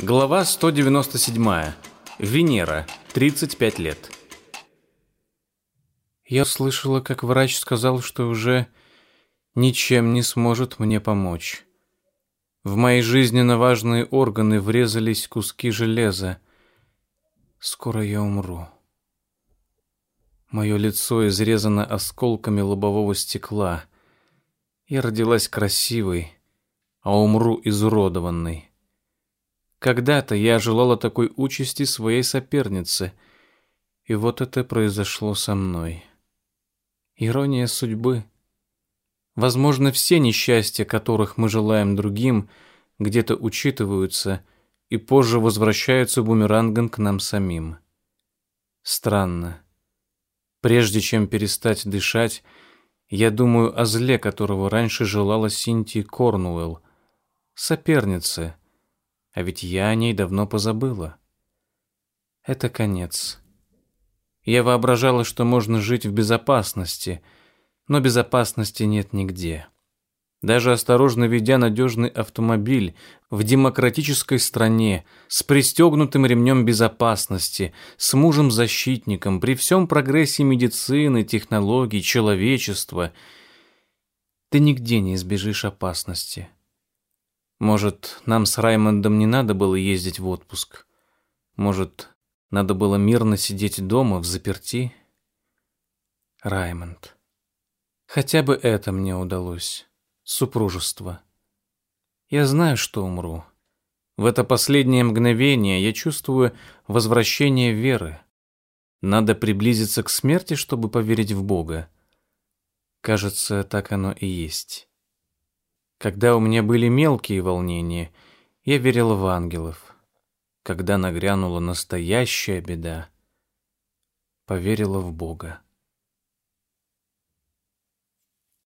Глава 197. Венера. 35 лет. Я слышала, как врач сказал, что уже ничем не сможет мне помочь. В мои жизненно важные органы врезались куски железа. Скоро я умру. Мое лицо изрезано осколками лобового стекла. Я родилась красивой, а умру изуродованной. Когда-то я желала такой участи своей сопернице, и вот это произошло со мной. Ирония судьбы. Возможно, все несчастья, которых мы желаем другим, где-то учитываются и позже возвращаются бумерангом к нам самим. Странно. Прежде чем перестать дышать, я думаю о зле, которого раньше желала Синтии Корнуэлл, сопернице, а ведь я о ней давно позабыла. Это конец. Я воображала, что можно жить в безопасности, но безопасности нет нигде. Даже осторожно ведя надежный автомобиль в демократической стране, с пристегнутым ремнем безопасности, с мужем-защитником, при всем прогрессе медицины, технологий, человечества, ты нигде не избежишь опасности. Может, нам с Раймондом не надо было ездить в отпуск? Может, надо было мирно сидеть дома в заперти? Раймонд. Хотя бы это мне удалось. Супружество. Я знаю, что умру. В это последнее мгновение я чувствую возвращение веры. Надо приблизиться к смерти, чтобы поверить в Бога. Кажется, так оно и есть. Когда у меня были мелкие волнения, я верила в ангелов. Когда нагрянула настоящая беда, поверила в Бога.